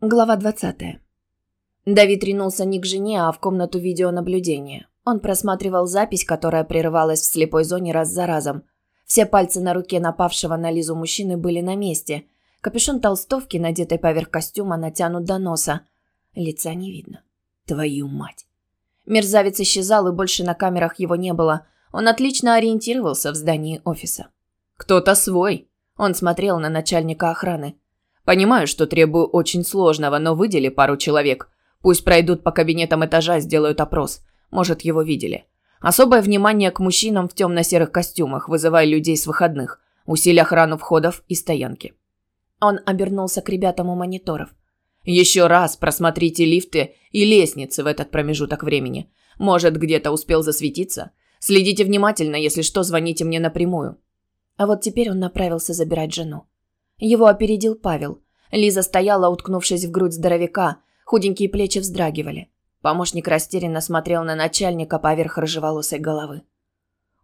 Глава 20. Давид ринулся не к жене, а в комнату видеонаблюдения. Он просматривал запись, которая прерывалась в слепой зоне раз за разом. Все пальцы на руке напавшего на Лизу мужчины были на месте. Капюшон толстовки, надетый поверх костюма, натянут до носа. Лица не видно. Твою мать. Мерзавец исчезал, и больше на камерах его не было. Он отлично ориентировался в здании офиса. «Кто-то свой», – он смотрел на начальника охраны. Понимаю, что требую очень сложного, но выдели пару человек. Пусть пройдут по кабинетам этажа, сделают опрос. Может, его видели. Особое внимание к мужчинам в темно-серых костюмах, вызывая людей с выходных. Усиль охрану входов и стоянки. Он обернулся к ребятам у мониторов. Еще раз просмотрите лифты и лестницы в этот промежуток времени. Может, где-то успел засветиться? Следите внимательно, если что, звоните мне напрямую. А вот теперь он направился забирать жену. Его опередил Павел. Лиза стояла, уткнувшись в грудь здоровяка. Худенькие плечи вздрагивали. Помощник растерянно смотрел на начальника поверх рыжеволосой головы.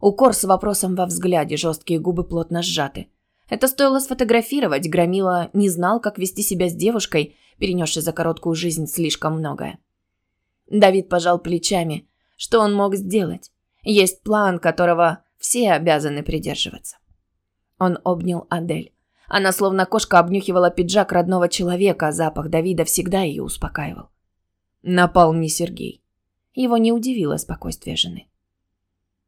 Укор с вопросом во взгляде, жесткие губы плотно сжаты. Это стоило сфотографировать, Громила не знал, как вести себя с девушкой, перенесшей за короткую жизнь слишком многое. Давид пожал плечами. Что он мог сделать? Есть план, которого все обязаны придерживаться. Он обнял Адель. Она словно кошка обнюхивала пиджак родного человека, запах Давида всегда ее успокаивал. Напал не Сергей. Его не удивило спокойствие жены.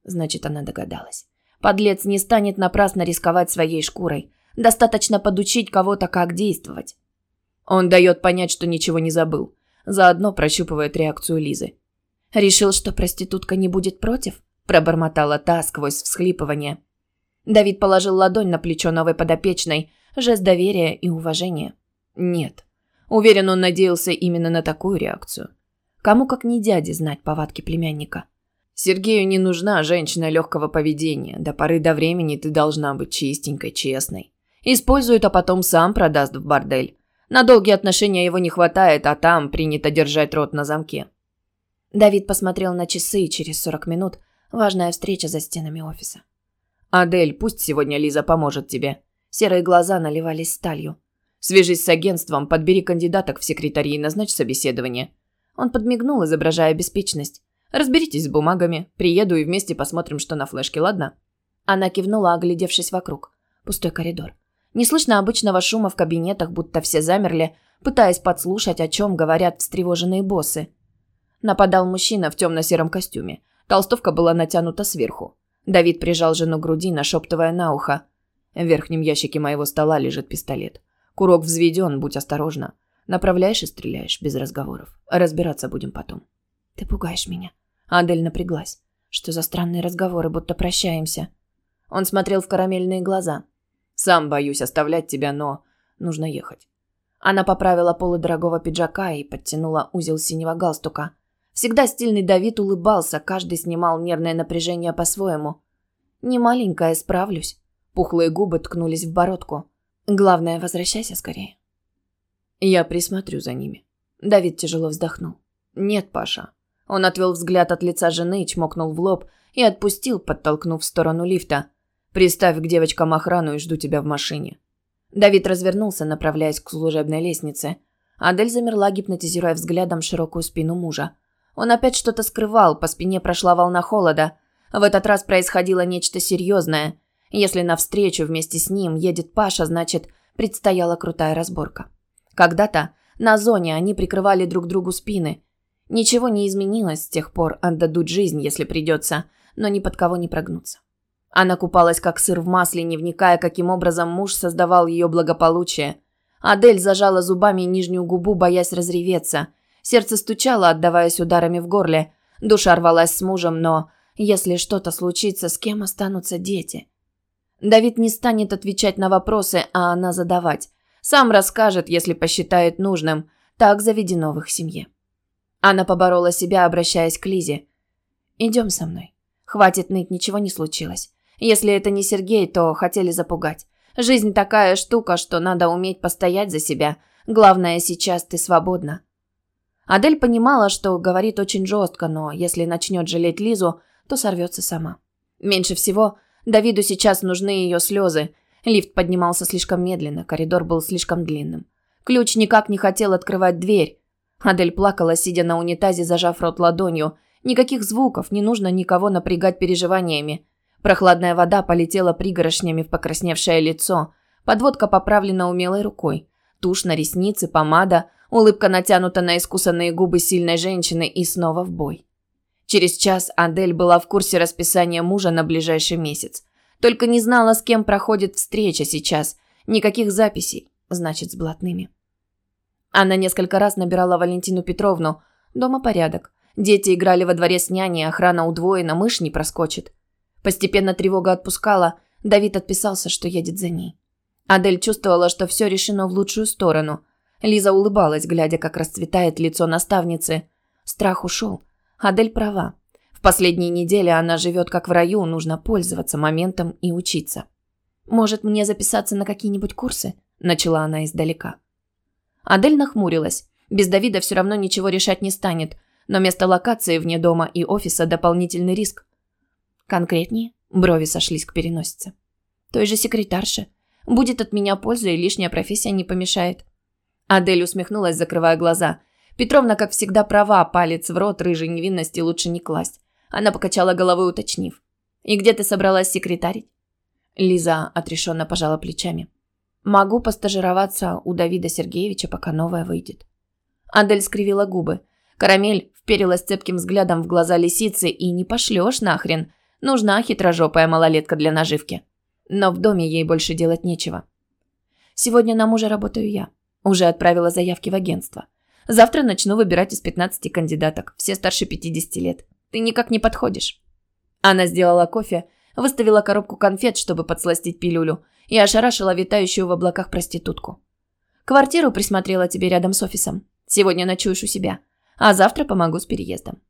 Значит, она догадалась. Подлец не станет напрасно рисковать своей шкурой. Достаточно подучить кого-то, как действовать. Он дает понять, что ничего не забыл. Заодно прощупывает реакцию Лизы. «Решил, что проститутка не будет против?» Пробормотала та сквозь всхлипывание. Давид положил ладонь на плечо новой подопечной, жест доверия и уважения. Нет. Уверен, он надеялся именно на такую реакцию. Кому как не дяде знать повадки племянника. Сергею не нужна женщина легкого поведения. До поры до времени ты должна быть чистенькой, честной. Использует, а потом сам продаст в бордель. На долгие отношения его не хватает, а там принято держать рот на замке. Давид посмотрел на часы и через 40 минут важная встреча за стенами офиса. «Адель, пусть сегодня Лиза поможет тебе». Серые глаза наливались сталью. «Свяжись с агентством, подбери кандидаток в секретари и назначь собеседование». Он подмигнул, изображая беспечность. «Разберитесь с бумагами. Приеду и вместе посмотрим, что на флешке, ладно?» Она кивнула, оглядевшись вокруг. Пустой коридор. Не слышно обычного шума в кабинетах, будто все замерли, пытаясь подслушать, о чем говорят встревоженные боссы. Нападал мужчина в темно-сером костюме. Толстовка была натянута сверху. Давид прижал жену к груди, нашептывая на ухо. В верхнем ящике моего стола лежит пистолет. Курок взведен, будь осторожна. Направляешь и стреляешь, без разговоров. Разбираться будем потом. Ты пугаешь меня. Адель напряглась. Что за странные разговоры, будто прощаемся. Он смотрел в карамельные глаза. Сам боюсь оставлять тебя, но нужно ехать. Она поправила полы дорогого пиджака и подтянула узел синего галстука. Всегда стильный Давид улыбался, каждый снимал нервное напряжение по-своему. «Не маленькая, справлюсь». Пухлые губы ткнулись в бородку. «Главное, возвращайся скорее». «Я присмотрю за ними». Давид тяжело вздохнул. «Нет, Паша». Он отвел взгляд от лица жены, чмокнул в лоб и отпустил, подтолкнув в сторону лифта. «Приставь к девочкам охрану и жду тебя в машине». Давид развернулся, направляясь к служебной лестнице. Адель замерла, гипнотизируя взглядом широкую спину мужа. Он опять что-то скрывал, по спине прошла волна холода. В этот раз происходило нечто серьезное. Если навстречу вместе с ним едет Паша, значит, предстояла крутая разборка. Когда-то на зоне они прикрывали друг другу спины. Ничего не изменилось с тех пор, отдадут жизнь, если придется, но ни под кого не прогнуться. Она купалась как сыр в масле, не вникая, каким образом муж создавал ее благополучие. Адель зажала зубами нижнюю губу, боясь разреветься – Сердце стучало, отдаваясь ударами в горле. Душа рвалась с мужем, но если что-то случится, с кем останутся дети? Давид не станет отвечать на вопросы, а она задавать. Сам расскажет, если посчитает нужным. Так заведено в их семье. Она поборола себя, обращаясь к Лизе. «Идем со мной. Хватит ныть, ничего не случилось. Если это не Сергей, то хотели запугать. Жизнь такая штука, что надо уметь постоять за себя. Главное, сейчас ты свободна. Адель понимала, что говорит очень жестко, но если начнет жалеть Лизу, то сорвется сама. Меньше всего Давиду сейчас нужны ее слезы. Лифт поднимался слишком медленно, коридор был слишком длинным. Ключ никак не хотел открывать дверь. Адель плакала, сидя на унитазе, зажав рот ладонью. Никаких звуков, не нужно никого напрягать переживаниями. Прохладная вода полетела пригорошнями в покрасневшее лицо. Подводка поправлена умелой рукой. Тушь на ресницы, помада, улыбка натянута на искусанные губы сильной женщины и снова в бой. Через час Адель была в курсе расписания мужа на ближайший месяц. Только не знала, с кем проходит встреча сейчас. Никаких записей, значит, с блатными. Она несколько раз набирала Валентину Петровну. Дома порядок. Дети играли во дворе с няней, охрана удвоена, мышь не проскочит. Постепенно тревога отпускала. Давид отписался, что едет за ней. Адель чувствовала, что все решено в лучшую сторону. Лиза улыбалась, глядя, как расцветает лицо наставницы. Страх ушел. Адель права. В последние недели она живет как в раю, нужно пользоваться моментом и учиться. «Может, мне записаться на какие-нибудь курсы?» – начала она издалека. Адель нахмурилась. Без Давида все равно ничего решать не станет, но место локации вне дома и офиса – дополнительный риск. Конкретнее, брови сошлись к переносице. Той же секретарше. Будет от меня польза и лишняя профессия не помешает. Адель усмехнулась, закрывая глаза. Петровна, как всегда, права, палец в рот рыжей невинности лучше не класть. Она покачала головой, уточнив. «И где ты собралась секретарить?» Лиза отрешенно пожала плечами. Могу постажироваться у Давида Сергеевича, пока новая выйдет. Адель скривила губы. Карамель вперилась цепким взглядом в глаза лисицы и не пошлешь нахрен. Нужна хитрожопая малолетка для наживки. Но в доме ей больше делать нечего. Сегодня на мужа работаю я. Уже отправила заявки в агентство. Завтра начну выбирать из 15 кандидаток, все старше 50 лет. Ты никак не подходишь. Она сделала кофе, выставила коробку конфет, чтобы подсластить пилюлю, и ошарашила витающую в облаках проститутку. «Квартиру присмотрела тебе рядом с офисом. Сегодня ночуешь у себя, а завтра помогу с переездом».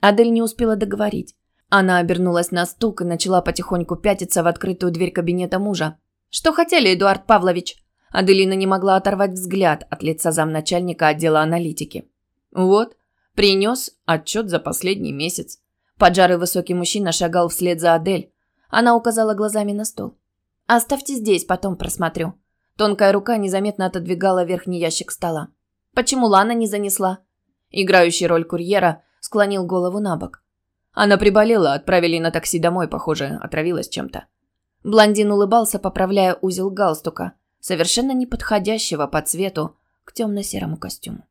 Адель не успела договорить. Она обернулась на стук и начала потихоньку пятиться в открытую дверь кабинета мужа. «Что хотели, Эдуард Павлович?» Аделина не могла оторвать взгляд от лица замначальника отдела аналитики. «Вот, принес отчет за последний месяц». Поджарый высокий мужчина шагал вслед за Адель. Она указала глазами на стол. «Оставьте здесь, потом просмотрю». Тонкая рука незаметно отодвигала верхний ящик стола. «Почему Лана не занесла?» Играющий роль курьера склонил голову на бок. Она приболела, отправили на такси домой, похоже, отравилась чем-то. Блондин улыбался, поправляя узел галстука, совершенно неподходящего по цвету к темно-серому костюму.